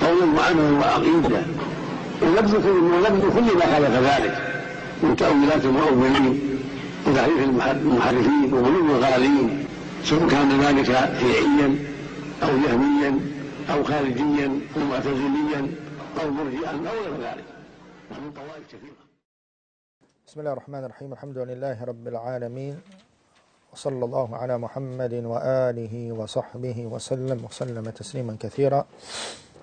قولا وعملا وعقيده ونبذ كل كل ما خالف ذلك. من تأويلات المؤولين وتحريف المحرفين وغلو الغالين سواء كان ذلك شيعيا أو جهميا أو خارجيا أو معتزليا أو مرجئا أو غير ذلك. ومن طوائف كثيرة. بسم الله الرحمن الرحيم. الحمد لله رب العالمين. وصلى الله على محمد وآله وصحبه وسلم. وسلم تسليما كثيرا.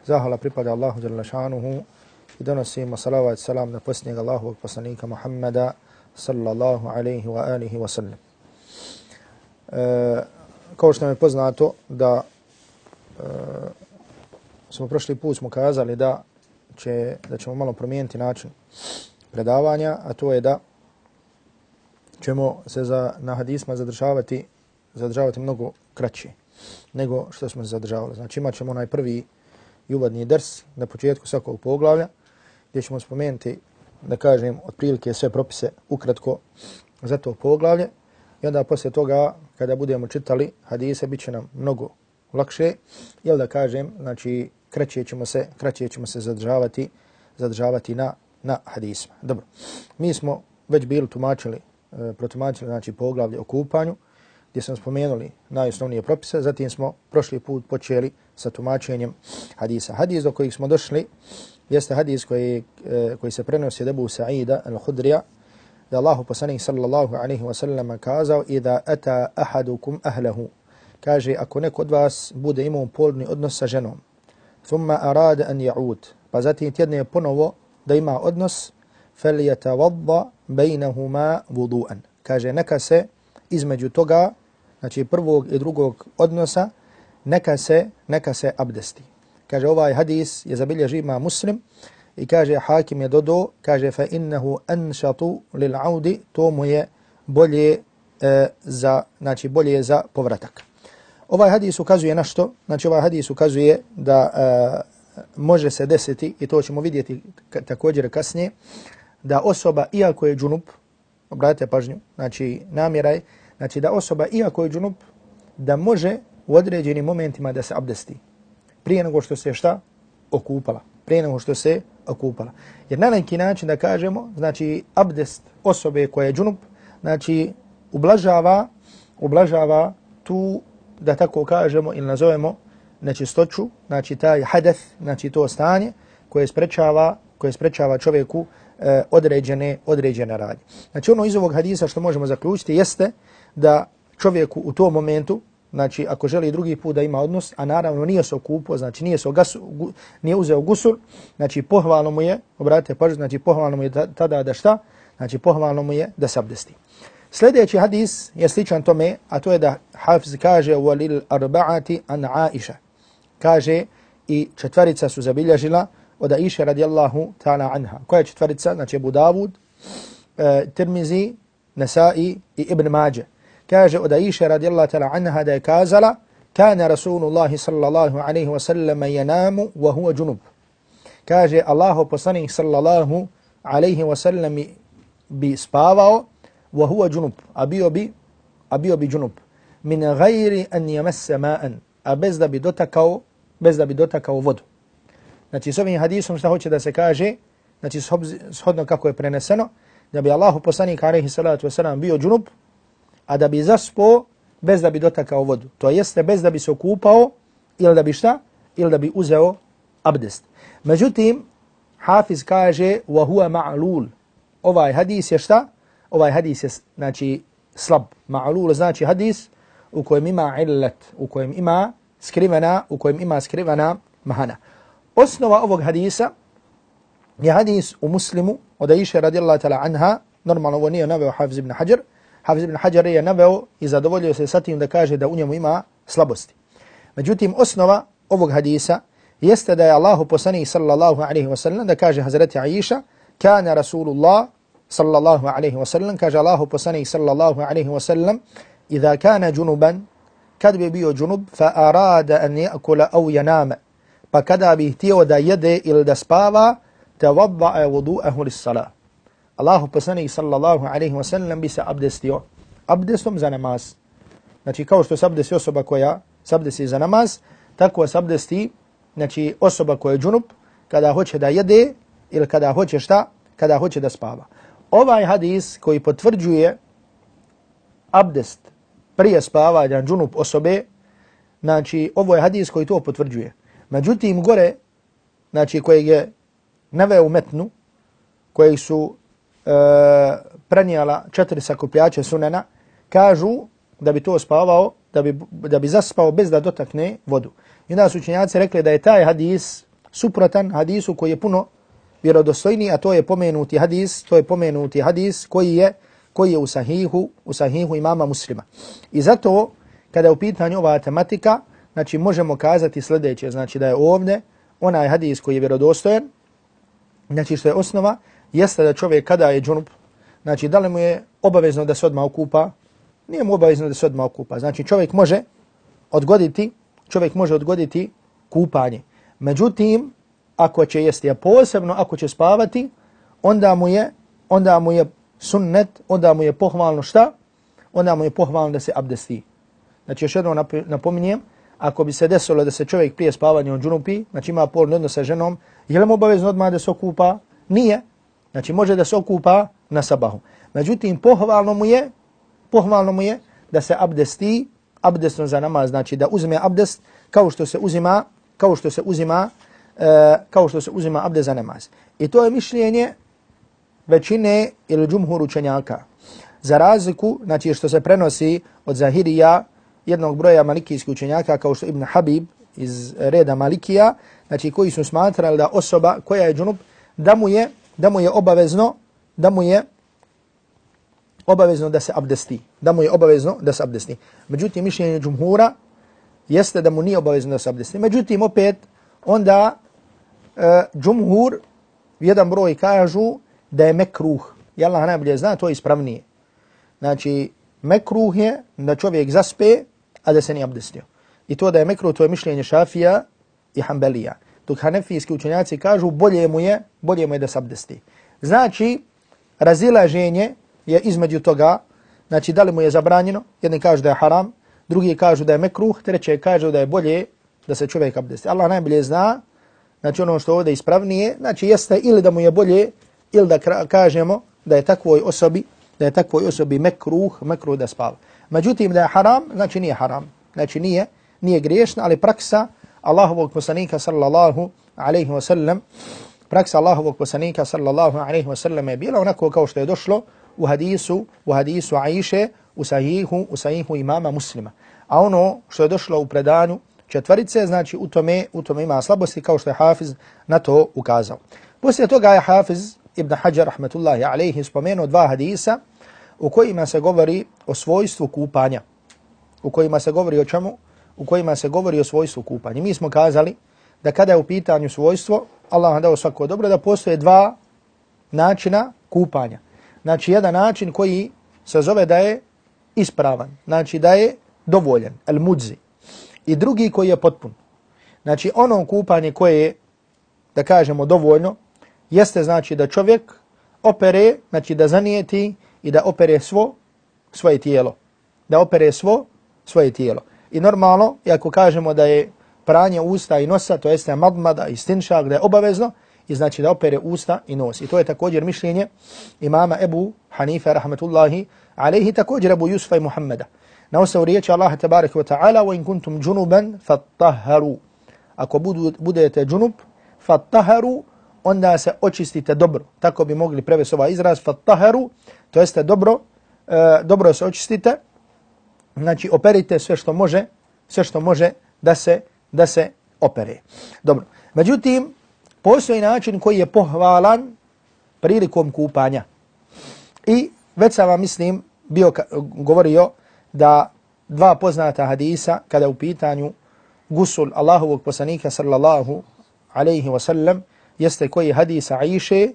Zahvala pripada Allahu dželle šanuhu i donosimo salavat salam selam na posljednjeg Allahovog poslanika Muhammeda sallallahu alejhi wa alihi wa sallam. E, kao što nam je poznato da e, smo prošli put smo kazali da će da ćemo malo promijeniti način predavanja, a to je da ćemo se za na hadisma zadržavati zadržavati mnogo kraće nego što smo se zadržavali. Znači imat ćemo onaj prvi i uvodni drs na početku svakog poglavlja, gdje ćemo spomenuti, da kažem, otprilike sve propise ukratko za to poglavlje. I onda poslije toga, kada budemo čitali hadise, bit će nam mnogo lakše. Jel da kažem, znači, kraće ćemo se, kraće ćemo se zadržavati, zadržavati na, na hadisma. Dobro, mi smo već bili tumačili, e, protumačili, znači, poglavlje o kupanju, gdje smo spomenuli najosnovnije propise, zatim smo prošli put počeli sa tumačenjem hadisa. Hadis do kojih smo došli jeste hadis koji, e, koji se prenosi debu Sa'ida al-Hudrija, da Allahu poslanih sallallahu alaihi wa sallam kazao i da ata ahadukum ahlehu. Kaže, ako neko od vas bude imao polni odnos sa ženom, thumma arada an ja'ud, pa zatim tjedne ponovo da ima odnos, fel yatavadda bejnahuma vudu'an. Kaže, neka se između toga znači prvog i drugog odnosa, neka se, neka se abdesti. Kaže ovaj hadis je zabilježi ima muslim i kaže hakim je dodo, kaže fa innehu anšatu lil audi, to mu je bolje e, za, znači bolje za povratak. Ovaj hadis ukazuje na što? Znači ovaj hadis ukazuje da e, može se desiti, i to ćemo vidjeti također kasnije, da osoba, iako je džunup, obratite pažnju, znači namjeraj, Znači da osoba, iako je džunup, da može u određenim momentima da se abdesti. Prije nego što se šta? Okupala. Prije nego što se okupala. Jer na neki način da kažemo, znači abdest osobe koja je džunup, znači ublažava, ublažava tu, da tako kažemo ili nazovemo, nečistoću, znači taj hadeth, znači to stanje koje sprečava, koje sprečava čovjeku e, određene, određene radnje. Znači ono iz ovog hadisa što možemo zaključiti jeste da čovjeku u tom momentu, znači ako želi drugi put da ima odnos, a naravno nije se okupo, znači nije, se ogasu, gu, nije uzeo gusul, znači pohvalno mu je, obratite pažnju, znači pohvalno mu je tada da šta? Znači pohvalno mu je da se abdesti. Sljedeći hadis je sličan tome, a to je da Hafiz kaže walil arba'ati an Aisha. Kaže i četvarica su zabilježila od Aisha radijallahu ta'ala anha. Koja je četvarica? Znači Abu Davud, e, eh, Tirmizi, Nasai i Ibn Mađe kaže od Aisha radijallahu ta'ala anha da je kazala kana Rasulullah sallallahu alaihi wasallam sallam wa huwa junub. Kaže Allahu poslanih sallallahu alaihi wasallam bi spavao wa huwa junub, a bio bi, a bio bi junub. Min gajri an yamassa ma'an, a bez da bi dotakao, bez da bi dotakao vodu. Znači s ovim hadisom šta hoće da se kaže, znači shodno kako je preneseno, da bi Allahu poslanik alaihi salatu wasallam bio junub, a da bi zaspo bez da bi dotakao vodu. To jeste bez da bi se okupao ili da bi šta? Ili da bi uzeo abdest. Međutim, Hafiz kaže وَهُوَ huwa ma'lul. Ovaj hadis je šta? Ovaj hadis je znači slab. Ma'lul znači hadis u kojem ima illet, u kojem ima skrivena, u kojem ima skrivena mahana. Osnova ovog hadisa je hadis u muslimu od Aisha radijallahu ta'ala anha, normalno ovo nije naveo Hafiz ibn Hajar, Hafiz ibn Hajar je naveo i zadovoljio se sa tim da kaže da u njemu ima slabosti. Međutim, osnova ovog hadisa jeste da je Allahu poslanik sallallahu alaihi wa sallam, da kaže Hazreti Aisha, kana Rasulullah sallallahu alaihi wa sallam, kaže Allahu poslanik sallallahu alaihi wa sallam, idha kana junuban, kad bi bio junub, fa arada an yakula au yanama, pa kada bi htio da jede ili da spava, tavadda'a vudu'ahu lis salah. Allahu poslanik sallallahu alaihi wa sallam bi se abdestio, abdestom za namaz. Znači kao što se abdesti osoba koja se abdesti za namaz, tako se abdesti znači osoba koja je džunup kada hoće da jede ili kada hoće šta, kada hoće da spava. Ovaj hadis koji potvrđuje abdest prije spavanja džunup osobe, znači ovo je hadis koji to potvrđuje. Međutim, gore, znači kojeg je naveo metnu, koji su e, prenijala četiri sakupljače sunena, kažu da bi to spavao, da bi, da bi zaspao bez da dotakne vodu. I onda su učenjaci rekli da je taj hadis suprotan hadisu koji je puno vjerodostojni, a to je pomenuti hadis, to je pomenuti hadis koji je koji je u sahihu, u sahihu imama muslima. I zato, kada je u pitanju ova tematika, znači možemo kazati sljedeće, znači da je ovdje onaj hadis koji je vjerodostojen, znači što je osnova, jeste da čovjek kada je džunup, znači da li mu je obavezno da se odmah okupa, nije mu obavezno da se odmah okupa. Znači čovjek može odgoditi, čovjek može odgoditi kupanje. Međutim, ako će jesti, a posebno ako će spavati, onda mu je, onda mu je sunnet, onda mu je pohvalno šta? Onda mu je pohvalno da se abdesti. Znači još jednom napominjem, ako bi se desilo da se čovjek prije spavanja on džunupi, znači ima polni odnos sa ženom, je li mu obavezno odmah da se okupa? Nije. Znači može da se okupa na sabahu. Međutim, pohvalno mu je, pohvalno mu je da se abdesti, abdestom za namaz, znači da uzme abdest kao što se uzima, kao što se uzima, e, kao što se uzima abdest za namaz. I to je mišljenje većine ili džumhur učenjaka. Za razliku, znači što se prenosi od Zahirija, jednog broja malikijskih učenjaka, kao što Ibn Habib iz reda Malikija, znači koji su smatrali da osoba koja je džunup, da mu je, da mu je obavezno, da mu je obavezno da se abdesti. Da mu je obavezno da se abdesti. Međutim, mišljenje džumhura jeste da mu nije obavezno da se abdesti. Međutim, opet, onda e, džumhur, jedan broj kažu da je mekruh. I Allah najbolje zna, to je ispravnije. Znači, mekruh je da čovjek zaspe, a da se nije abdestio. I to da je mekruh, to je mišljenje šafija i Hanbelija. Dok hanefijski učenjaci kažu, bolje mu je, bolje mu je da se abdesti. Znači, razilaženje je između toga, znači da li mu je zabranjeno, jedni kažu da je haram, drugi kažu da je mekruh, treće kažu da je bolje da se čovjek abdesti. Allah najbolje zna, znači ono što ovdje ispravnije, znači jeste ili da mu je bolje, ili da kažemo da je takvoj osobi, da je takvoj osobi mekruh, mekruh da spava. Međutim, da je haram, znači nije haram. Znači nije, nije griješno, ali praksa Allahovog poslanika sallallahu alaihi wa sallam, praksa Allahovog poslanika sallallahu alaihi wa sallam je bila onako kao što je došlo u hadisu, u hadisu Aisha u sahihu, u sahihu imama muslima. A ono što je došlo u predanju četvarice, znači u tome, u tome ima slabosti kao što je Hafiz na to ukazao. Poslije toga je Hafiz ibn Hajar rahmetullahi alaihi spomenuo dva hadisa u kojima se govori o svojstvu kupanja. U kojima se govori o čemu? U kojima se govori o svojstvu kupanja. Mi smo kazali da kada je u pitanju svojstvo, Allah vam dao svako dobro, da postoje dva načina kupanja. Znači, jedan način koji se zove da je ispravan. Znači, da je dovoljen, el mudzi. I drugi koji je potpun. Znači, ono kupanje koje je, da kažemo, dovoljno, jeste znači da čovjek opere, znači da zanijeti i da opere svo svoje tijelo. Da opere svo svoje tijelo. I normalno, ako kažemo da je pranje usta i nosa, to jeste madmada i stinšak, da je obavezno, i znači da opere usta i nos. I to je također mišljenje imama Ebu Hanife, rahmetullahi, alaihi također Ebu Yusufa i Muhammeda. Na osnovu riječi Allaha tabaraka wa ta'ala, wa in kuntum junuban fattaharu. Ako budu, budete džunub, fattaharu, onda se očistite dobro. Tako bi mogli prevesti ovaj izraz, fattaharu, to jeste dobro, e, dobro se očistite, znači operite sve što može, sve što može da se, da se opere. Dobro. Međutim, postoji način koji je pohvalan prilikom kupanja. I već sam vam mislim bio govorio da dva poznata hadisa kada u pitanju gusul Allahovog poslanika sallallahu alaihi ve sellem jeste koji hadis Aisha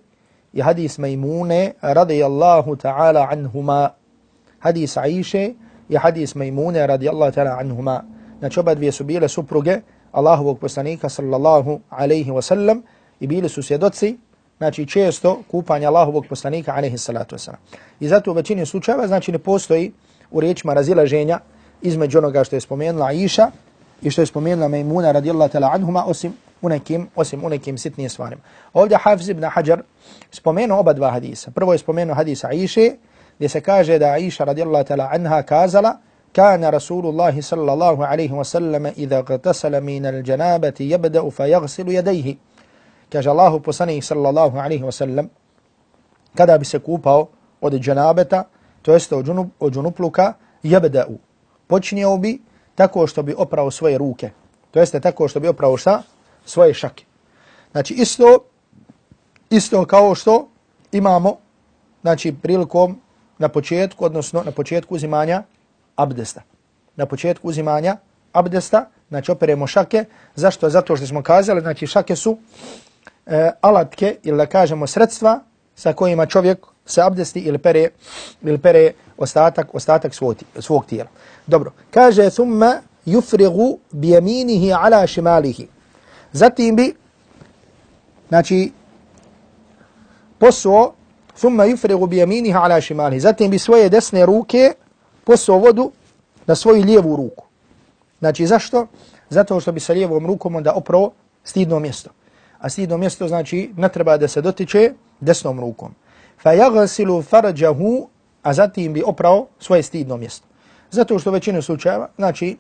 i hadis Maimune radijallahu ta'ala anhuma. Hadis Aisha i hadis Majmune radijallahu ta'ala anhuma. Znači oba dvije su bile supruge Allahovog poslanika sallallahu alaihi wa sallam i bili su svjedoci znači često kupanja Allahovog poslanika alaihi salatu wasalam. I zato u većini slučajeva znači ne postoji u riječima razilaženja između onoga što je spomenula Aisha i što je spomenula Maimuna radijallahu ta'ala anhuma osim u nekim, osim u nekim sitnijim stvarima. Ovdje Hafiz ibn Hajar spomenuo oba dva hadisa. Prvo je spomenuo hadisa Aisha gdje se kaže da Aisha radijallahu ta'ala anha kazala كان رسول الله صلى الله عليه وسلم إذا اغتسل من الجنابة يبدأ فيغسل يديه kaže Allahu poslanik sallallahu alaihi wa sallam, kada bi se kupao od džanabeta, to jeste od, džunup, od džunupluka, jebeda'u. Počinjeo bi tako što bi oprao svoje ruke. To jeste tako što bi oprao šta? Svoje šake. Znači isto, isto kao što imamo znači prilikom na početku, odnosno na početku uzimanja abdesta. Na početku uzimanja abdesta, znači operemo šake. Zašto? Zato što smo kazali, znači šake su e, alatke ili da kažemo sredstva sa kojima čovjek se abdesti ili pere, ili pere ostatak, ostatak svog, svog tijela. Dobro, kaže thumma yufrigu bijeminihi ala šimalihi. Zatim bi, znači, posuo, ثم يفرغ bijeminihi ala شماله Zatim bi svoje desne ruke posuo vodu na svoju lijevu ruku. Znači, zašto? Zato što bi sa lijevom rukom onda oprao stidno mjesto a stidno mjesto znači ne treba da se dotiče desnom rukom. Fa yaghsilu farjahu a zatim bi oprao svoje stidno mjesto. Zato što većinu slučajeva, znači,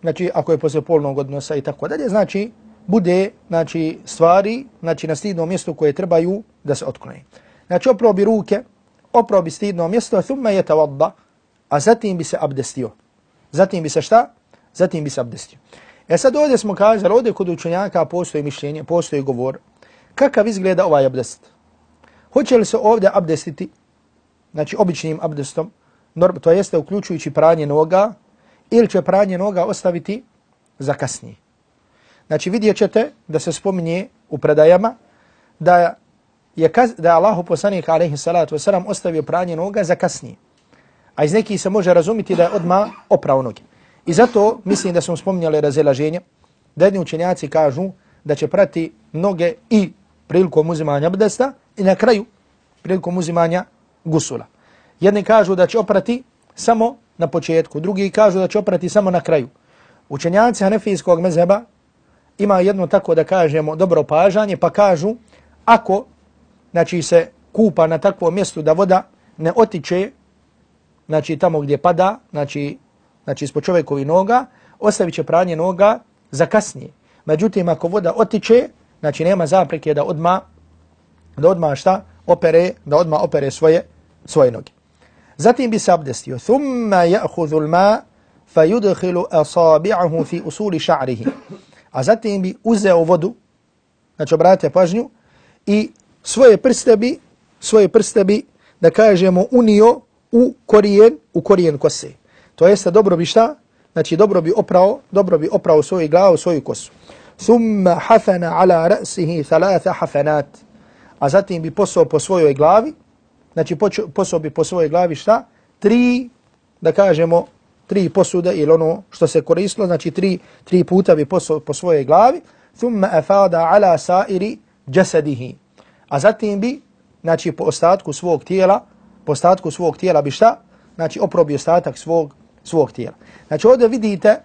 znači ako je posle polnog odnosa i tako dalje, znači bude znači stvari znači na stidnom mjestu koje trebaju da se otklone. Znači oprao bi ruke, oprao bi stidno mjesto, a je tavadda, a zatim bi se abdestio. Zatim bi se šta? Zatim bi se abdestio. E sad ovdje smo kazali, ovdje kod učenjaka postoji mišljenje, postoji govor. Kakav izgleda ovaj abdest? Hoće li se ovdje abdestiti, znači običnim abdestom, to jeste uključujući pranje noga, ili će pranje noga ostaviti za kasnije? Znači vidjet ćete da se spominje u predajama da je, kaz, da je Allah poslanik alaihi salatu wasalam ostavio pranje noga za kasnije. A iz nekih se može razumiti da je odma oprao noge. I zato mislim da smo spominjali razilaženje, da jedni učenjaci kažu da će prati noge i prilikom uzimanja abdesta i na kraju prilikom uzimanja gusula. Jedni kažu da će oprati samo na početku, drugi kažu da će oprati samo na kraju. Učenjaci hanefijskog mezeba ima jedno tako da kažemo dobro pažanje, pa kažu ako znači, se kupa na takvom mjestu da voda ne otiče znači tamo gdje pada, znači znači ispod čovjekovi noga, ostavit će pranje noga za kasnije. Međutim, ako voda otiče, znači nema zapreke da odma, da odma šta? Opere, da odma opere svoje, svoje noge. Zatim bi se abdestio. Thumma ya'khudhu al-ma fayudkhilu asabi'ahu fi usuli sha'rihi. A zatim bi uzeo vodu, znači obratite pažnju, i svoje prste bi, svoje prste bi, da kažemo, unio u korijen, u korijen kose. To jeste dobro bi šta? Znači dobro bi oprao, dobro bi oprao svoju glavu, svoju kosu. Thumma hafana ala ra'sihi thalatha hafanat. A zatim bi posao po svojoj glavi, znači posao bi po svojoj glavi šta? Tri, da kažemo, tri posude ili ono što se koristilo, znači tri, tri puta bi posao po svojoj glavi. Thumma afada ala sairi jasadihi. A zatim bi, znači po ostatku svog tijela, po ostatku svog tijela bi šta? Znači oprobi ostatak svog svog tijela. Znači ovdje vidite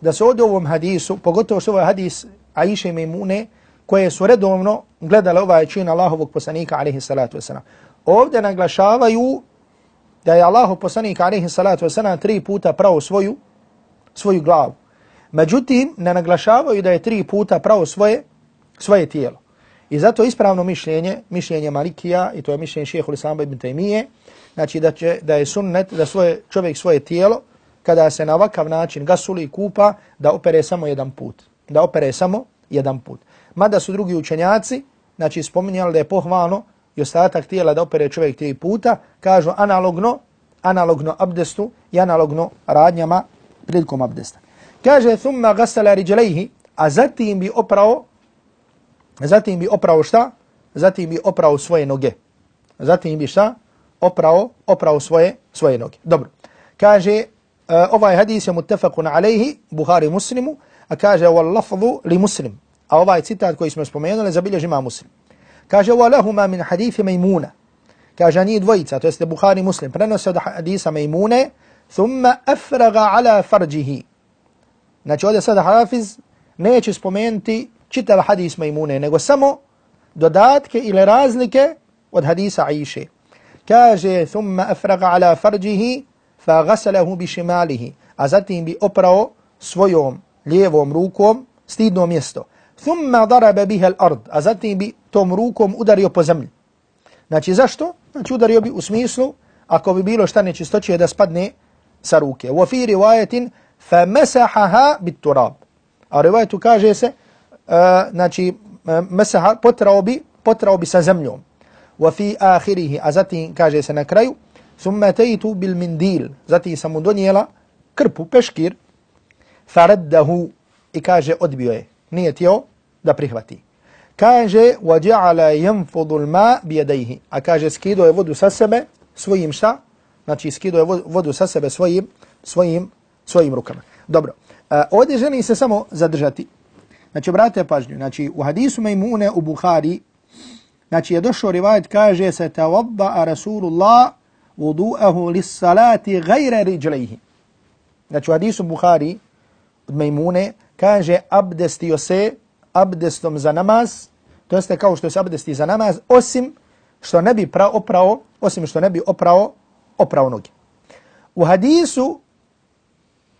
da se ovdje u ovom hadisu, pogotovo što ovaj hadis Aisha i Mimune, koje su redovno gledale ovaj čin Allahovog poslanika, alaihi salatu wasalam, ovdje naglašavaju da je Allahov poslanik, alaihi salatu wasalam, tri puta pravo svoju, svoju glavu. Međutim, ne naglašavaju da je tri puta pravo svoje, svoje tijelo. I zato ispravno mišljenje, mišljenje Malikija, i to je mišljenje šehehu Lisamba ibn Taymije, znači da, će, da je sunnet da svoje, čovjek svoje tijelo, kada se na ovakav način gasuli i kupa, da opere samo jedan put. Da opere samo jedan put. Mada su drugi učenjaci, znači spominjali da je pohvalno i ostatak tijela da opere čovjek tri puta, kažu analogno, analogno abdestu i analogno radnjama prilikom abdesta. Kaže, thumma gasala riđelejhi, a zatim bi oprao, zatim bi oprao šta? Zatim bi oprao svoje noge. Zatim bi šta? Oprao, oprao svoje, svoje noge. Dobro. Kaže, uh, ovaj hadis je mutafakun alejhi, Buhari muslimu, a kaže, wal lafzu li muslim. A ovaj citat koji smo spomenuli, zabilježi ima muslim. Kaže, wa lahuma min hadithi majmuna. Kaže, nije dvojica, to jeste Buhari muslim. Prenose od hadisa majmune, thumma afraga ala farđihi. Znači, ovdje sada hafiz neće spomenuti čitav hadis majmune, nego samo dodatke ili razlike od hadisa Aisha. Kaže, thumma afraga ala farđihi, fa gasalahu bi šimalihi. A zatim bi oprao svojom lijevom rukom stidno mjesto. Thumma daraba biha al-ard, a zatim bi tom rukom udario po zemlji. Znači zašto? Znači udario bi u smislu ako bi bilo šta nečistoće da spadne sa ruke. Wa fi riwayatin fa masahaha bit turab. A rivajetu kaže se znači uh, masaha potrao bi potrao bi sa zemljom. Wa fi akhirih, a zatim kaže se na kraju thumma taytu bil mindil. Zatim sam mu donijela krpu peškir faraddahu i kaže odbio je nije tijelo da prihvati. Kaže, وَجَعَلَ يَنْفُضُ الْمَا بِيَدَيْهِ A kaže, skido je vodu sa sebe svojim šta? Znači, skido je vodu sa sebe svojim, svojim, svojim rukama. Dobro, uh, ovdje želim se samo zadržati. Znači, obratite pažnju. Znači, u hadisu Mejmune u Bukhari, znači, je došao rivajt, kaže se, tawadda'a Rasulullah vudu'ahu lis salati gajre riđlejhi. Znači, u hadisu Bukhari od Mejmune, kaže, abdestio se abdestom za namaz, to jeste kao što se abdesti za namaz, osim što ne bi pra, oprao, osim što ne bi oprao, oprao noge. U hadisu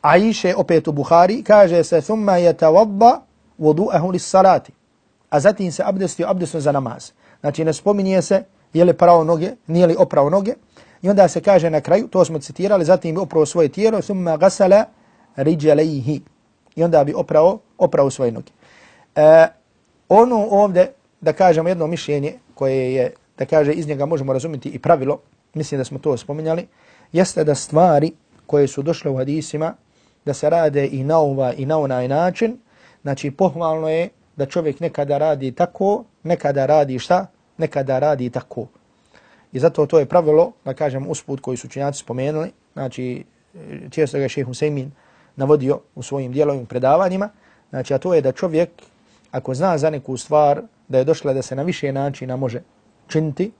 Aisha opet u Bukhari kaže se, thumma je vodu'ahu li lis-salati. A zatim se abdestio abdestom za namaz. Znači ne spominje se je li pravo noge, nije li oprao noge. I onda se kaže na kraju, to smo citirali, zatim bi oprao svoje tijelo, summa gasala riđalejhi. i onda bi oprao, oprao svoje noge. E, ono ovdje, da kažemo jedno mišljenje koje je, da kaže, iz njega možemo razumjeti i pravilo, mislim da smo to spominjali, jeste da stvari koje su došle u hadisima, da se rade i na ova i na onaj način, znači pohvalno je da čovjek nekada radi tako, nekada radi šta? Nekada radi tako. I zato to je pravilo, da kažem, usput koji su činjaci spomenuli, znači često ga šehe Husaymin navodio u svojim dijelovim predavanjima, znači a to je da čovjek ako zna za neku stvar da je došla da se na više načina može činiti,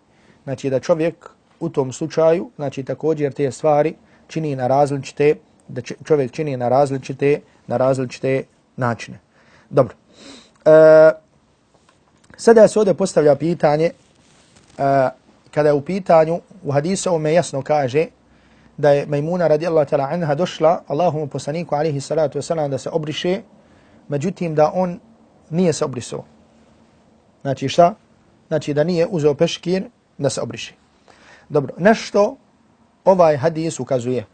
znači da čovjek u tom slučaju, znači također te stvari čini na različite, da čovjek čini na različite, na različite načine. Dobro. E, sada se ovdje postavlja pitanje, e, kada je u pitanju, u hadisu ovome jasno kaže, da je Majmuna radijallahu ta'ala anha došla Allahomu poslaniku alaihi salatu wasalam da se obriše, međutim da on nije se obrisao. Znači šta? Znači da nije uzeo peškir da se obriše. Dobro, nešto ovaj hadis ukazuje.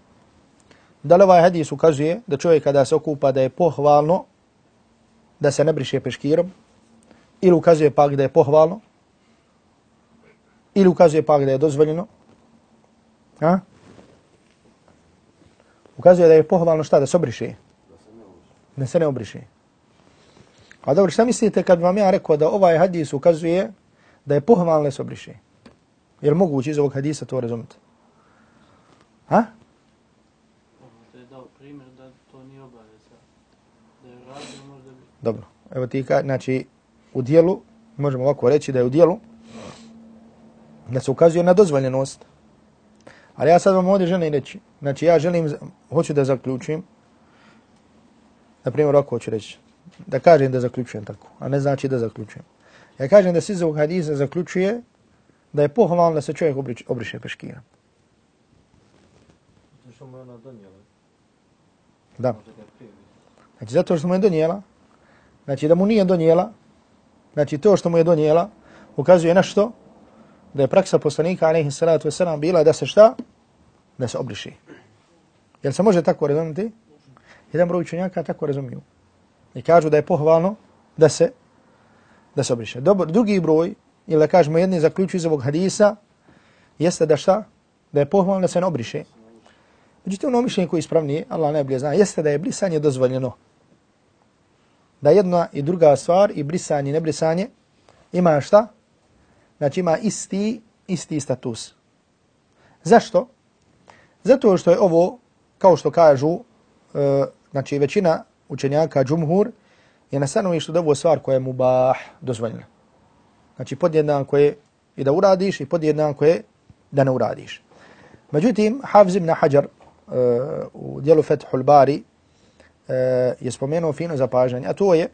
Da li ovaj hadis ukazuje da čovjek kada se okupa da je pohvalno da se ne briše peškirom ili ukazuje pak da je pohvalno ili ukazuje pak da je dozvoljeno. Ha? ukazuje da je pohvalno šta da se obriše. Da se ne obriše. A dobro, šta mislite kad vam ja rekao da ovaj hadis ukazuje da je pohvalno da se obriše? Je li moguće iz ovog hadisa to razumjeti? Ha? Dobro, evo ti ka, znači, u dijelu, možemo ovako reći da je u dijelu, da se ukazuje na dozvoljenost. Ali ja sad vam ovdje želim reći, znači ja želim, hoću da zaključim, na primjer ovako hoću reći, da kažem da zaključujem tako, a ne znači da zaključujem. Ja kažem da se iz ovog hadisa zaključuje da je pohvalno da se čovjek obrič, obriše peškira. Što mu je ona donijela? Da. Znači zato što mu je donijela, znači da mu nije donijela, znači to što mu je donijela, ukazuje na što? da je praksa poslanika alaihi salatu wasalam bila da se šta? Da se obriši. Jel se može tako razumiti? Jedan broj učenjaka tako razumiju. I kažu da je pohvalno da se da se obriše. Dobro, drugi broj, ili da kažemo jedni zaključuju iz ovog hadisa, jeste da šta? Da je pohvalno da se ne obriše. Međutim, ono mišljenje koje je ispravnije, Allah najbolje zna, jeste da je brisanje dozvoljeno. Da jedna i druga stvar, i brisanje i nebrisanje, ima šta? Znači ima isti, isti status. Zašto? Zato što je ovo, kao što kažu, e, znači većina učenjaka džumhur, je na stanovištu da ovo stvar koja je mubah dozvoljena. Znači podjednako je i da uradiš i podjednako je da ne uradiš. Međutim, Hafiz ibn Hajar uh, u dijelu Fethul Bari E, je spomenuo fino zapažanje, a to je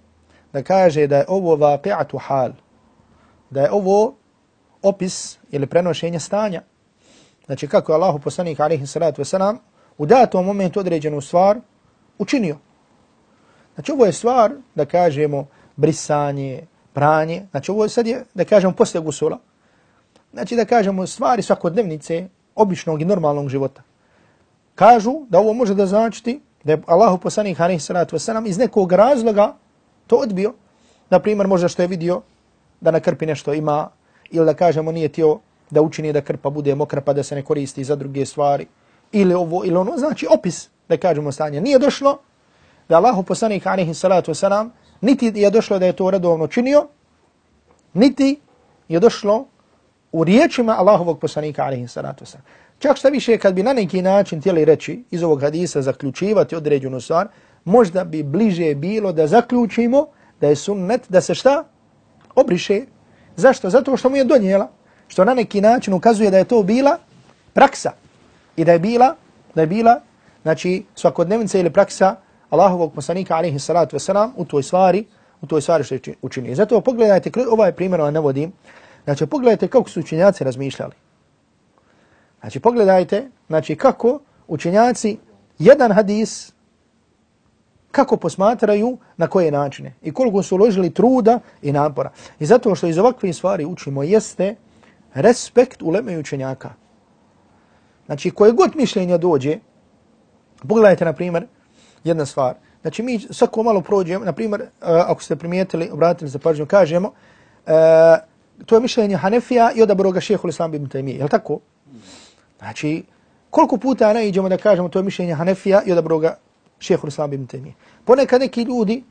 da kaže da je ovo vaqi'atu hal, da je ovo opis ili prenošenje stanja. Znači kako je Allahu poslanik alaihi salatu wasalam u datom momentu određenu stvar učinio. Znači ovo je stvar da kažemo brisanje, pranje, znači ovo sad je da kažemo poslije gusula. Znači da kažemo stvari svakodnevnice običnog i normalnog života. Kažu da ovo može da značiti da je Allahu poslanik alaihi salatu wasalam iz nekog razloga to odbio. Na primjer, možda što je vidio da na krpi nešto ima ili da kažemo nije tio da učini da krpa bude mokra pa da se ne koristi za druge stvari ili ovo ili ono, znači opis da kažemo stanje. Nije došlo da Allahu poslanik alaihi salatu wasalam niti je došlo da je to redovno činio, niti je došlo u riječima Allahovog poslanika alaihi salatu wasalam. Čak šta više kad bi na neki način tijeli reći iz ovog hadisa zaključivati određenu stvar, možda bi bliže bilo da zaključimo da je sunnet da se šta? Obriše. Zašto? Zato što mu je donijela. Što na neki način ukazuje da je to bila praksa. I da je bila, da je bila, znači svakodnevnica ili praksa Allahovog poslanika alaihi salatu wasalam u toj stvari, u toj stvari što je učinio. Zato pogledajte, ovaj primjer vam navodim, znači pogledajte kako su učinjaci razmišljali. Znači pogledajte, znači kako učenjaci jedan hadis kako posmatraju na koje načine i koliko su uložili truda i napora. I zato što iz ovakve stvari učimo jeste respekt uleme učenjaka. Znači koje god mišljenja dođe, pogledajte na primjer, jedna stvar. Znači mi svako malo prođemo, na primjer, e, ako ste primijetili, obratili se pažnju, kažemo, e, to je mišljenje Hanefija i odabro ga šehehu l'Islam ibn Taymiye, je li tako? Znači, koliko puta ne iđemo da kažemo to je mišljenje Hanefija i odabro ga šehehu l'Islam ibn Temije. Ponekad neki ljudi,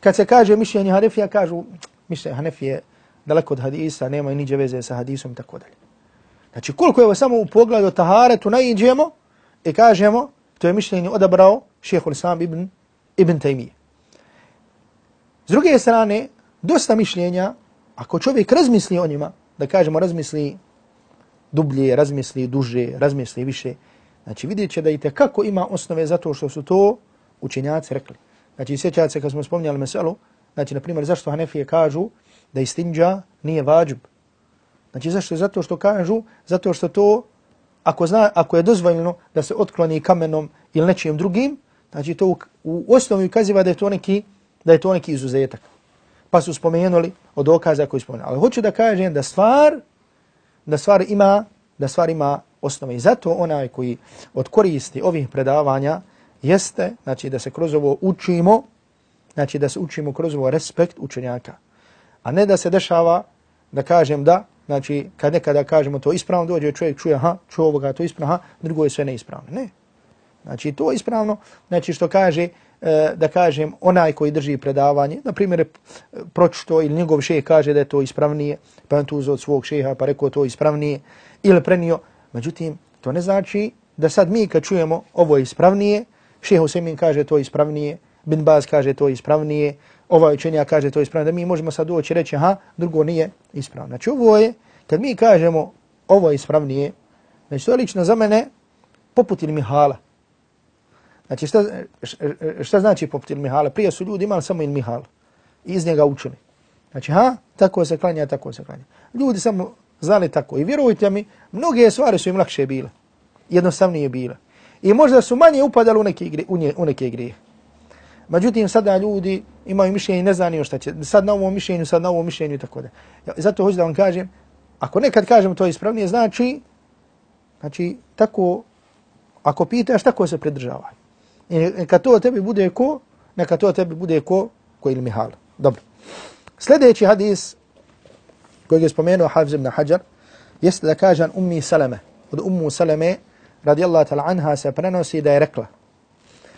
kad se kaže mišljenje Hanefija, kažu mišljenje Hanefije daleko od hadisa, nema i niđe veze sa hadisom i tako dalje. Znači, koliko je samo u pogledu taharetu ne iđemo i kažemo, to je mišljenje odabrao šehehu l'Islam ibn, ibn Temije. S druge strane, dosta mišljenja, ako čovjek razmisli o njima, da kažemo razmisli dublje, razmisli duže, razmisli više, znači vidjet će da i kako ima osnove zato što su to učenjaci rekli. Znači sjećate se kad smo spominjali meselu, znači na primjer zašto Hanefije kažu da istinđa nije vađub. Znači zašto? Zato što kažu, zato što to ako, zna, ako je dozvoljeno da se otkloni kamenom ili nečim drugim, znači to u, u osnovi ukaziva da je to neki, da je to neki izuzetak. Pa su spomenuli od dokaza koji spomenuli. Ali hoću da kažem da stvar, da stvar ima, da stvar ima osnove. I zato onaj koji od koristi ovih predavanja jeste, znači da se kroz ovo učimo, znači da se učimo kroz ovo respekt učenjaka. A ne da se dešava da kažem da, znači kad nekada kažemo to ispravno, dođe čovjek čuje, aha, čuje ovoga, to ispravno, aha, drugo je sve neispravno. Ne. Znači to je ispravno, znači što kaže, E, da kažem, onaj koji drži predavanje, na primjer, e, pročito ili njegov šeh kaže da je to ispravnije, pa on tu uzao od svog šeha pa rekao to ispravnije, ili prenio, međutim, to ne znači da sad mi kad čujemo ovo je ispravnije, šeh Husemin kaže to ispravnije, Bin Baz kaže to ispravnije, ovaj učenja kaže to ispravno, ispravnije, da mi možemo sad doći reći, ha, drugo nije ispravno. Znači ovo je, kad mi kažemo ovo je ispravnije, znači to je lično za mene poput ili mihala. Znači šta, šta znači poput ili mihala? Prije su ljudi imali samo il mihal i iz njega učili. Znači ha, tako se klanja, tako se klanja. Ljudi samo znali tako. I vjerujte mi, mnoge stvari su im lakše bile. Jednostavnije bile. I možda su manje upadali u neke, igre, u, nje, u neke grije. Međutim, sada ljudi imaju mišljenje i ne znaju šta će. Sad na ovom mišljenju, sad na ovom mišljenju i tako da. Zato hoću da vam kažem, ako nekad kažem to ispravnije, znači, znači, tako, ako pitaš, tako se pridržavaj. E, I neka to tebi bude ko, neka to tebi bude ko, ko ili Mihal. Dobro. Sljedeći hadis koji je spomenuo Hafiz ibn Hajar, jeste da kažan ummi Salame, od ummu Salame, radijallahu ta'ala anha se prenosi da je rekla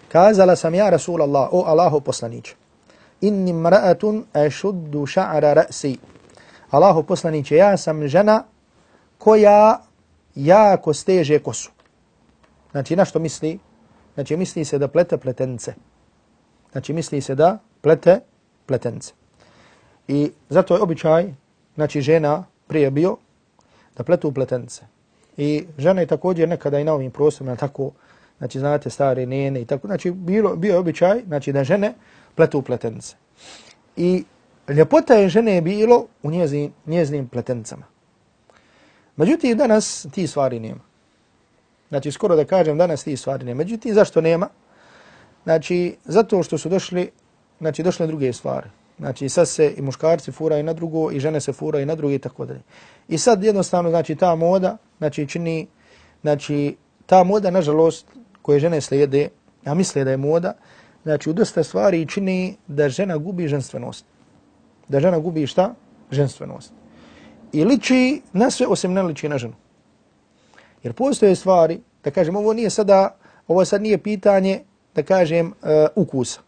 Kazala sam ja Rasulallah, o Allahu poslanić, inni mra'atun ešuddu ša'ara ra'si. Allahu poslanić, ja sam žena koja jako steže kosu. Znači, na što misli? Znači, misli se da plete pletence. Znači, misli se da plete pletence. I zato je običaj, znači, žena prije bio da pletu pletence. I žena je također nekada i na ovim prostorima tako, znači, znate, stare nene i tako. Znači, bilo, bio je običaj, znači, da žene pletu pletence. I ljepota je žene bilo u njezin, njeznim pletencama. Međutim, danas ti stvari nema. Znači, skoro da kažem, danas ti stvari nema. Međutim, zašto nema? Znači, zato što su došli, znači, došle druge stvari. Znači, sad se i muškarci furaju na drugo, i žene se furaju na drugo i tako dalje. I sad jednostavno, znači, ta moda, znači, čini, znači, ta moda, nažalost, koje žene slijede, a misle da je moda, znači, u dosta stvari čini da žena gubi ženstvenost. Da žena gubi šta? Ženstvenost. I liči na sve osim ne liči na ženu. Jer postoje stvari, da kažem, ovo nije sada, ovo sad nije pitanje, da kažem, uh, ukusa.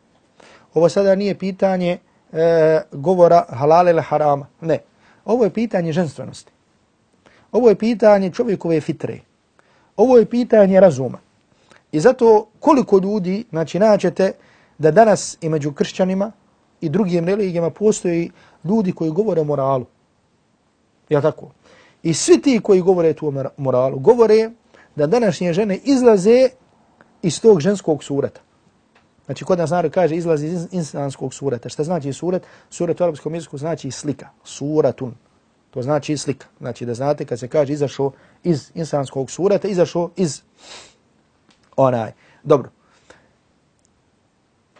Ovo sada nije pitanje uh, govora halal ili harama. Ne. Ovo je pitanje ženstvenosti. Ovo je pitanje čovjekove fitre. Ovo je pitanje razuma. I zato koliko ljudi, znači, naćete da danas i među kršćanima i drugim religijama postoji ljudi koji govore o moralu. Ja tako? I svi ti koji govore tu moralu, govore da današnje žene izlaze iz tog ženskog sureta. Znači, kod nas narod kaže izlazi iz insanskog sureta. Šta znači suret? Suret u arabskom jeziku znači slika. Suratun. To znači slika. Znači da znate kad se kaže izašao iz insanskog sureta, izašao iz onaj. Dobro.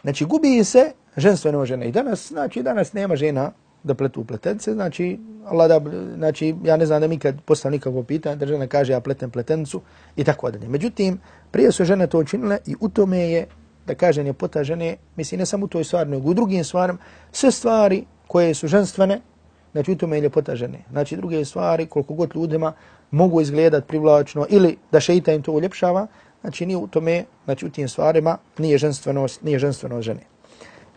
Znači, gubi se ženstveno žene. I danas, znači, danas nema žena da pletu pletence, znači, Allah da, znači, ja ne znam da mi kad postavim nikakvo pitanje, da žena kaže ja pletem pletencu i tako dalje. Međutim, prije su žene to učinile i u tome je, da kaže je pota žene, misli ne samo u toj stvari, nego u drugim stvarima, sve stvari koje su ženstvene, znači u tome je ljepota žene. Znači druge stvari, koliko god ljudima mogu izgledat privlačno ili da šeita im to uljepšava, znači nije u tome, znači u tim stvarima nije ženstvenost, nije ženstvenost žene.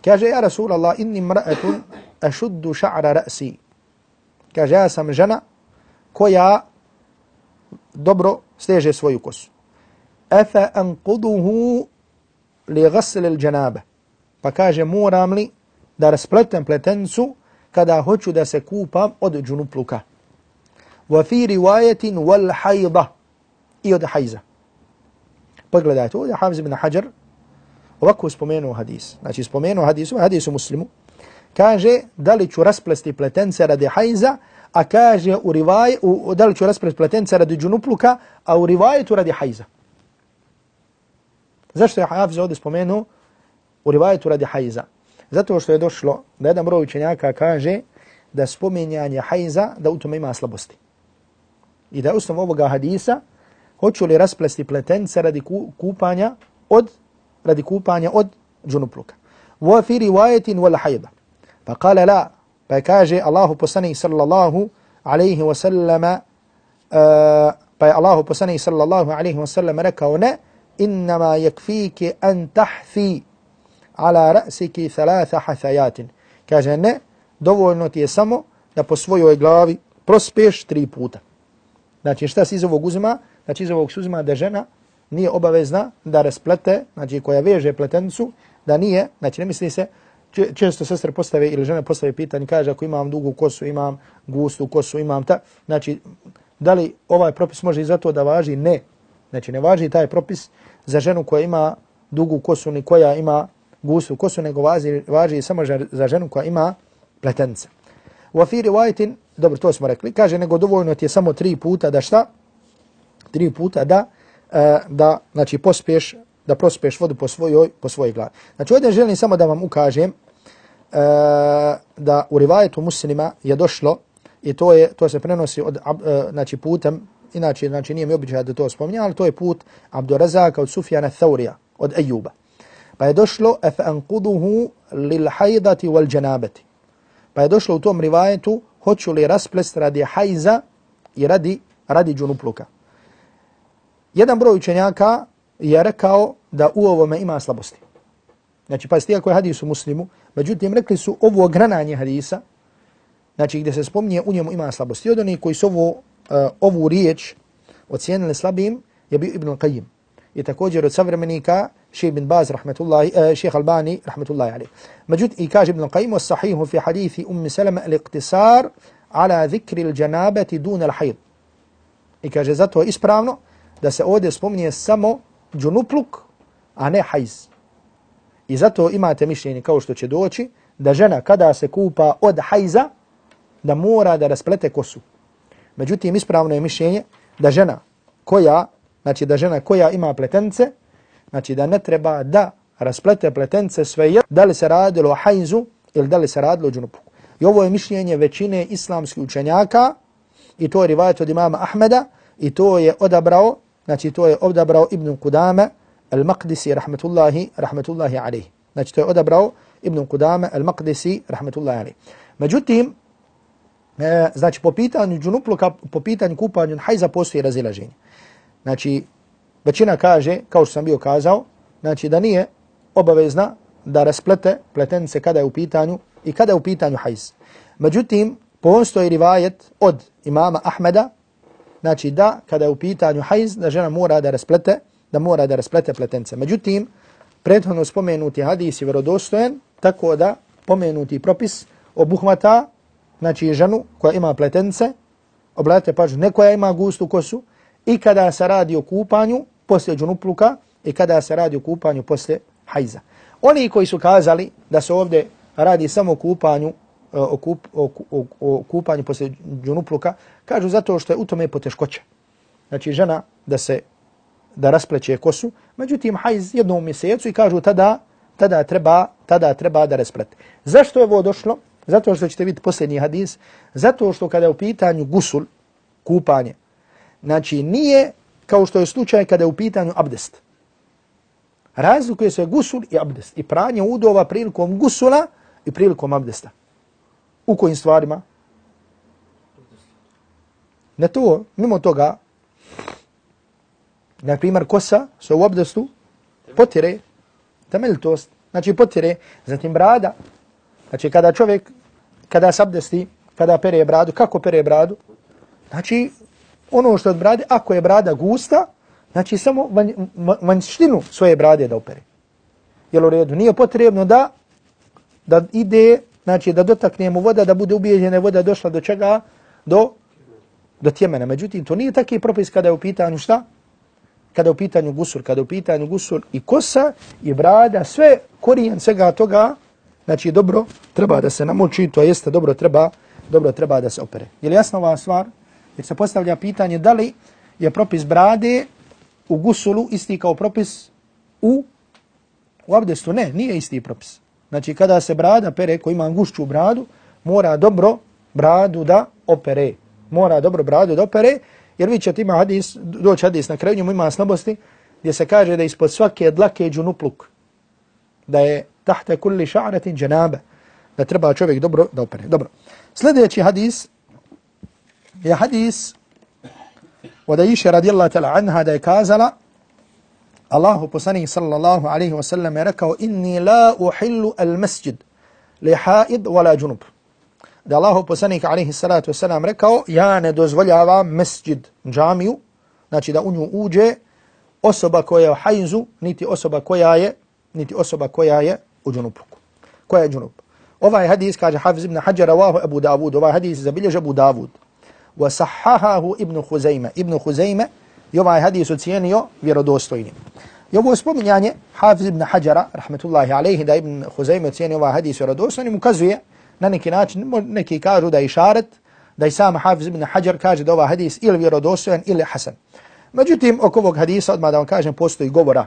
Kaže, ja Rasulallah, inni mra'atun ašuddu ša'ra ra'si. Kaže, ja sam žena koja dobro steže svoju kosu. Efa anquduhu li ghasl il džanabe. Pa kaže, moram li da raspletem pletencu kada hoću da se kupam od džunupluka. Wa fi riwajetin wal hajda. I od hajza. Pogledajte, ovdje Hafiz ibn Hajar ovako spomenuo hadis. Znači spomenuo hadis, hadis u muslimu. Kaže da li ću rasplesti pletence radi hajza, a kaže u rivaj, u, da li ću rasplesti pletence radi džunupluka, a u rivajetu radi hajza. Zašto je Hafiz ovdje spomenuo u rivajetu radi hajza? Zato što je došlo da jedan broj učenjaka kaže da spomenjanje hajza da u tome ima slabosti. I da je osnov ovoga hadisa hoću li rasplesti pletence radi kupanja od radi kupanja od džunupluka. Wa fi riwayatin wal hayda. Pa kale la, pa kaže Allahu poslanik sallallahu alaihi wa sallama, uh, pa je Allahu poslanik sallallahu alaihi wa sallama rekao ne, innama yakfiki an tahfi ala ra'siki thalatha hathayatin. Kaže ne, dovoljno ti je samo da po svojoj glavi prospeš tri puta. Znači šta se iz ovog uzima? Znači iz ovog se uzima da žena nije obavezna da rasplete, znači koja veže pletencu, da nije, znači ne misli se, često sestre postave ili žene postave pitanje, kaže ako imam dugu kosu, imam gustu kosu, imam ta, znači da li ovaj propis može i zato da važi? Ne. Znači ne važi taj propis za ženu koja ima dugu kosu ni koja ima gustu kosu, nego važi, važi samo za ženu koja ima pletence. U afiri vajtin, dobro, to smo rekli, kaže nego dovoljno ti je samo tri puta da šta? Tri puta da E, da znači pospeš da prospeš vodu po svojoj po svojoj glavi. Znači ovdje želim samo da vam ukažem e, da u rivajetu muslima je došlo i to je to se prenosi od e, znači putem inače znači nije mi običaj da to spominjem, ali to je put Abdurazaka od Sufjana Thaurija od Ejuba. Pa je došlo fa anquduhu lil haydati wal janabati. Pa je došlo u tom rivajetu hoću li rasplest radi hajza i radi radi džunupluka jedan broj učenjaka je rekao da u ovome ima slabosti. Znači, pa iako je hadis u muslimu, međutim, rekli su ovo ogrananje hadisa, znači gdje se spominje u njemu ima slabosti. Od onih koji su ovo, uh, ovu riječ ocijenili slabim, je bio Ibn Qayyim. I također od savremenika, šeha ibn Baz, rahmetullahi, eh, uh, šeha Albani, rahmetullahi alaih. Međutim, i kaže Ibn Qayyim, sahihu fi hadithi ummi salama al-iqtisar ala zikri al-janabati dun al-hayd. I kaže, zato je ispravno da se ovdje spominje samo džunupluk, a ne hajz. I zato imate mišljenje kao što će doći, da žena kada se kupa od hajza, da mora da rasplete kosu. Međutim, ispravno je mišljenje da žena koja, znači da žena koja ima pletence, znači da ne treba da rasplete pletence sve je, da li se radilo o hajzu ili da li se radilo o džunupluku. I ovo je mišljenje većine islamskih učenjaka i to je rivajet od imama Ahmeda i to je odabrao, znači to je odabrao Ibn Kudame al-Maqdisi rahmetullahi, rahmetullahi alaihi. Znači to je odabrao Ibn Kudame al-Maqdisi rahmetullahi alaihi. Međutim, e, znači po pitanju džunupluka, po pitanju kupanju hajza postoji razilaženje. Znači, većina kaže, kao što sam bio kazao, znači da nije obavezna da rasplete pletence kada je u pitanju i kada je u pitanju hajz. Međutim, postoji rivajet od imama Ahmeda, znači da kada je u pitanju hajz, da žena mora da rasplete, da mora da rasplete pletence. Međutim, prethodno spomenuti hadis je vjerodostojen, tako da pomenuti propis obuhvata, znači ženu koja ima pletence, obratite pažnju, ne koja ima gustu kosu, i kada se radi o kupanju poslije džunupluka i kada se radi o kupanju poslije hajza. Oni koji su kazali da se ovdje radi samo o kupanju E, okup, kup, o, poslije džunupluka, kažu zato što je u tome poteškoća. Znači žena da se da raspleće kosu, međutim hajz jednom mjesecu i kažu tada, tada, treba, tada treba da rasplete. Zašto je ovo došlo? Zato što ćete vidjeti posljednji hadis. Zato što kada je u pitanju gusul, kupanje, znači nije kao što je slučaj kada je u pitanju abdest. Razlikuje se gusul i abdest i pranje udova prilikom gusula i prilikom abdesta. U kojim stvarima? Na to, mimo toga, na primjer kosa se u obdestu potire, temeljitost, znači potire, zatim brada, znači kada čovjek, kada se obdesti, kada pere bradu, kako pere bradu, znači ono što od brade, ako je brada gusta, znači samo vanjštinu svoje brade da opere. Jel u redu? Nije potrebno da da ide, znači da dotaknemo voda, da bude ubijeđena voda došla do čega? Do, do tjemena. Međutim, to nije taki propis kada je u pitanju šta? Kada je u pitanju gusur, kada je u pitanju gusur i kosa i brada, sve korijen svega toga, znači dobro treba da se namoči, to jeste dobro treba, dobro treba da se opere. Je li jasna ova stvar? Jer se postavlja pitanje da li je propis brade u gusulu isti kao propis u, u abdestu. Ne, nije isti propis. Znači kada se brada pere, ko ima gušću bradu, mora dobro bradu da opere. Mora dobro bradu da opere, jer vi ćete ima hadis, doći hadis na kraju, ima slabosti, gdje se kaže da ispod svake dlake džunupluk, da je tahta kulli ša'ratin džanabe, da treba čovjek dobro da opere. Dobro. Sljedeći hadis je hadis od Aisha radijallahu ta'ala anha da je kazala Allahu poslanih sallallahu alaihi wa sallam je rekao inni la uhillu al masjid li haid wala junub. Da Allahu poslanik alaihi salatu wa sallam rekao ja ne dozvoljavam masjid džamiju, znači da u nju uđe osoba koja je u hajzu, niti osoba koja je, niti osoba koja je u džunupluku. Koja je džunup? Ovaj hadis kaže Hafiz ibn Hajar Allahu Abu Davud, ovaj hadis zabilježe Abu Davud. Wa sahahahu ibn Huzayma. Ibn Huzayma i ovaj hadis ocijenio vjerodostojnim. I ovo spominjanje Hafiz ibn Hajara, rahmetullahi alaihi, da ibn Huzayme ocijenio ovaj hadis vjerodostojnim, ukazuje na neki način, neki kažu da je išaret, da je sam Hafiz ibn Hajar kaže da ovaj hadis ili vjerodostojan ili hasan. Međutim, oko ovog hadisa, odmah da vam kažem, postoji govora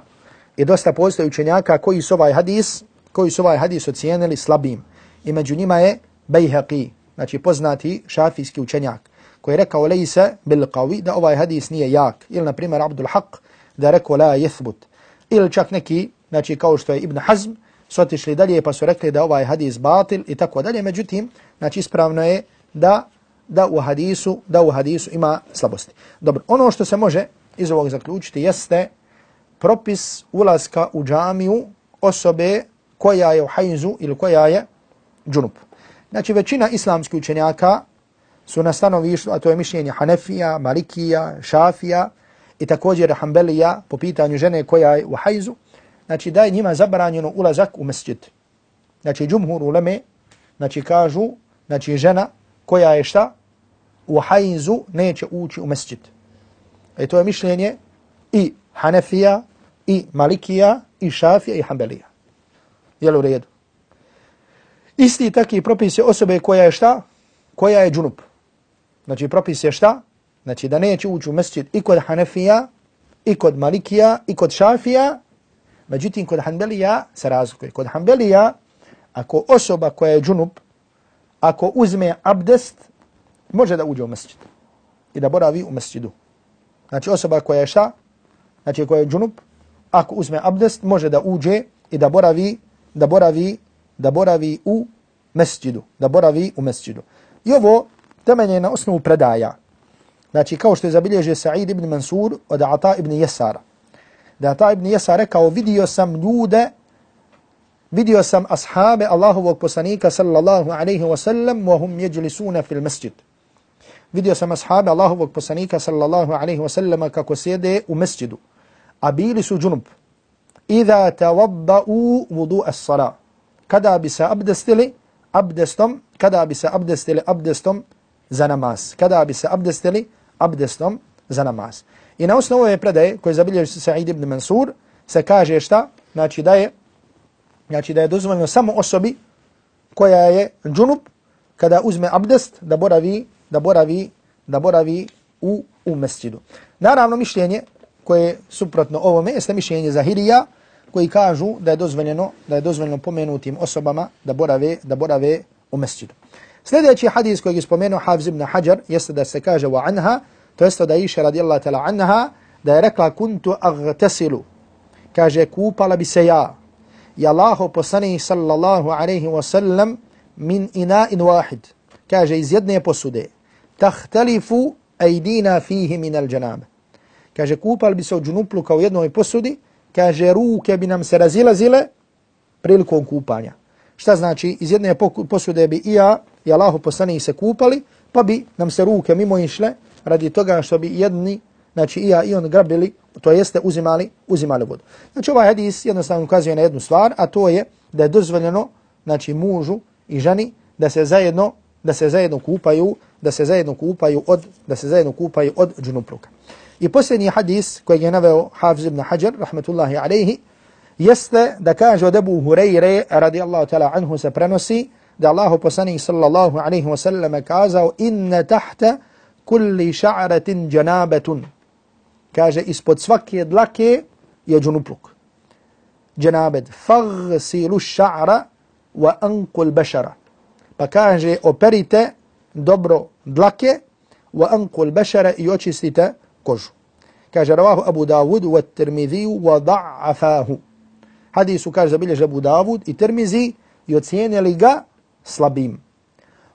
i dosta postoji učenjaka koji su ovaj hadis, koji su ovaj hadis ocijenili slabim. I među njima je Bejhaqi, znači poznati šafijski učenjak koji je rekao lejse bil qawi, da ovaj hadis nije jak. Ili, na primjer, Abdul Haq, da je rekao la jethbut. Ili čak neki, znači kao što je Ibn Hazm, su otišli dalje pa su rekli da ovaj hadis batil i tako dalje. Međutim, znači ispravno je da da u hadisu, da u hadisu ima slabosti. Dobro, ono što se može iz ovog zaključiti jeste propis ulaska u džamiju osobe koja je u hajzu ili koja je džunup. Znači većina islamskih učenjaka su na stanovištu, a to je mišljenje Hanefija, Malikija, Šafija i također Hanbelija po pitanju žene koja je u hajzu, znači da je njima zabranjeno ulazak u mesđid. Znači džumhur uleme, znači kažu, znači žena koja je šta? U hajzu neće ući u mesđid. E to je mišljenje i Hanefija, i Malikija, i Šafija, i Hanbelija. Jel u redu? Isti taki propis je osobe koja je šta? Koja je džunup. Znači propis je šta? Znači da neće ući u mesjid i kod Hanefija, i kod Malikija, i kod Šafija. Međutim, kod Hanbelija se razlikuje. Kod Hanbelija, ako osoba koja je džunup, ako uzme abdest, može da uđe u mesjid. I da boravi u mesjidu. Znači osoba koja je šta? Znači koja je džunup, ako uzme abdest, može da uđe i da boravi, da boravi, da boravi u mesjidu. Da boravi u mesjidu. I ovo temelje na osnovu predaja. Znači, kao što je zabilježio Sa'id ibn Mansur od Ata ibn Jesara. Da Ata ibn Jesar rekao, vidio sam ljude, vidio sam ashabe Allahovog poslanika sallallahu alaihi wa sallam, wa hum jeđlisuna fil masjid. Vidio sam ashabe Allahovog poslanika sallallahu alaihi wa sallam kako sjede u masjidu, A bili su džunub. Iza tawabba'u vudu as-sara. Kada bi se abdestili, abdestom, kada bi se abdestili abdestom za namaz. Kada bi se abdestili abdestom za namaz. I na osnovu ove predaje koje zabilježi Sa'id ibn Mansur se kaže šta? Znači da je znači da je dozvoljeno samo osobi koja je džunup kada uzme abdest da boravi da boravi da boravi u u mesjidu. Naravno mišljenje koje je suprotno ovome jeste mišljenje Zahirija koji kažu da je dozvoljeno da je dozvoljeno pomenutim osobama da borave da borave u mesjidu. Sljedeći hadis koji je spomenuo Hafiz ibn Hajar jeste da se kaže wa anha, to jeste da iše radijallahu ta'ala anha, da je rekla kuntu agtesilu. Kaže kupala bi se ja. I Allaho poslanih sallallahu alaihi wa sallam min ina in wahid. Kaže iz jedne posude. Tahtalifu ajdina fihi min al džanabe. Kaže kupal bi se u džunuplu kao jednoj posudi. Kaže ruke bi nam se razilazile prilikom kupanja. Šta znači iz jedne posude bi i ja i Allahu poslanik se kupali, pa bi nam se ruke mimo išle radi toga što bi jedni, znači i ja i on grabili, to jeste uzimali, uzimali vodu. Znači ovaj hadis jednostavno ukazuje na jednu stvar, a to je da je dozvoljeno, znači mužu i ženi da se zajedno da se zajedno kupaju, da se zajedno kupaju od da se zajedno kupaju od džunupluka. I posljednji hadis koji je naveo Hafiz ibn Hajar rahmetullahi alejhi jeste da kaže od Abu Hurajre radijallahu ta'ala anhu se prenosi da Allahu poslanik sallallahu alaihi wa sallam kazao inna tahta kulli ša'ratin janabetun. Kaže ispod svake dlake je džunupluk. Janabet. Fagsilu ša'ra wa ankul bešara. Pa kaže operite dobro dlake wa ankul bešara i očistite kožu. Kaže ravahu Abu Dawud wa tirmidhi wa da'afahu. Hadisu kaže zabilježe Abu Dawud i tirmizi i ocijenili ga slabim.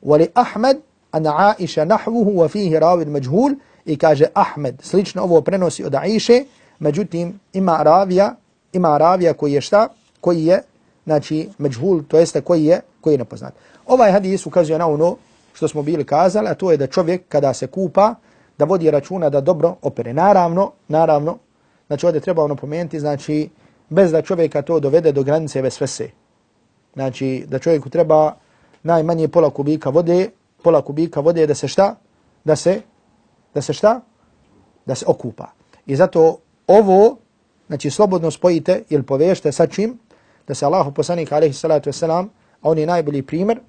Wali Ahmed an Aisha nahvuhu wa fihi ravid majhul i kaže Ahmed slično ovo prenosi od Aisha međutim ima ravija ima ravija koji je šta koji je znači majhul to jeste koji je koji je nepoznat. Ovaj hadis ukazuje na ono što smo bili kazali a to je da čovjek kada se kupa da vodi računa da dobro opere. Naravno, naravno, znači ovdje treba ono pomenuti, znači bez da čovjeka to dovede do granice vesvese. Znači da čovjeku treba najmanje pola kubika vode, pola kubika vode da se šta? Da se, da se šta? Da se okupa. I zato ovo, znači slobodno spojite ili povežete sa čim, da se Allahu poslanik alaihi salatu wasalam, a on je najbolji primjer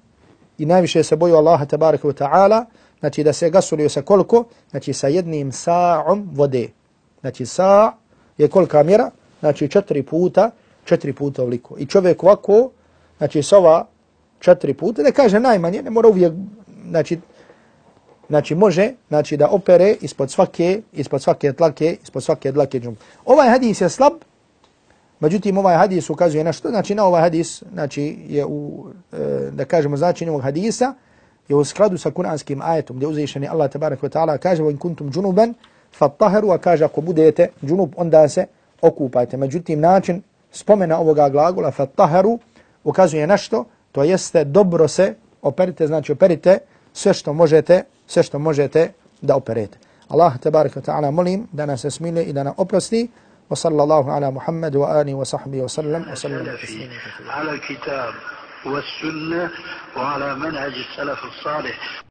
i najviše se boju Allaha tabaraka wa ta'ala, znači da se gasulio sa koliko? Znači sa jednim sa'om vode. Znači sa' je kolika mjera? Znači četiri puta, četiri puta oliko. I čovjek ovako, znači sa ova četiri puta, da kaže najmanje, ne mora uvijek, znači, znači može, znači da opere ispod svake, ispod svake tlake, ispod svake dlake džum. Ovaj hadis je slab, međutim ovaj hadis ukazuje na što, znači na ovaj hadis, znači je u, e, da kažemo značenje ovog hadisa, je u skladu sa kuranskim ajetom, gdje uzvišeni Allah tabarak wa ta'ala kaže, in kuntum džunuban, fattaharu, a kaže ako budete džunub onda se okupajte. Međutim, način spomena ovoga glagola fattaharu ukazuje na što? to jeste dobro se operite, znači operite sve što možete, sve što možete da operete. Allah te baraka ta'ala molim da nas smile i da nas oprosti. Wa sallallahu ala Muhammad wa alihi wa sahbihi wa sallam wa sallam على الكتاب والسنة وعلى منهج السلف الصالح